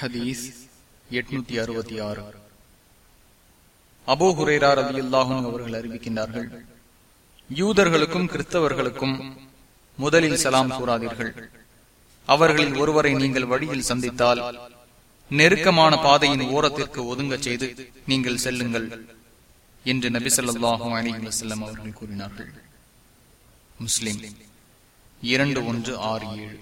ஹதீஸ் எட்நூத்தி அறுபத்தி ஆறு. அபோ ஹுரேரா ரவி அல்லாஹும் அவர்கள் அறிவிக்கின்றார்கள் யூதர்களுக்கும் கிறிஸ்தவர்களுக்கும் முதலில் சலாம் கூறாதீர்கள். அவர்களில் ஒருவரை நீங்கள் வழியில் சந்தித்தால் நெருக்கமான பாதையின் ஓரத்திற்கு ஒதுங்க செய்து நீங்கள் செல்லுங்கள் என்று நபி சொல்லாஹும் அலி வசல்லம் அவர்கள் கூறினார்கள். முஸ்லிம் இரண்டு ஒன்று ஆறு ஏழு.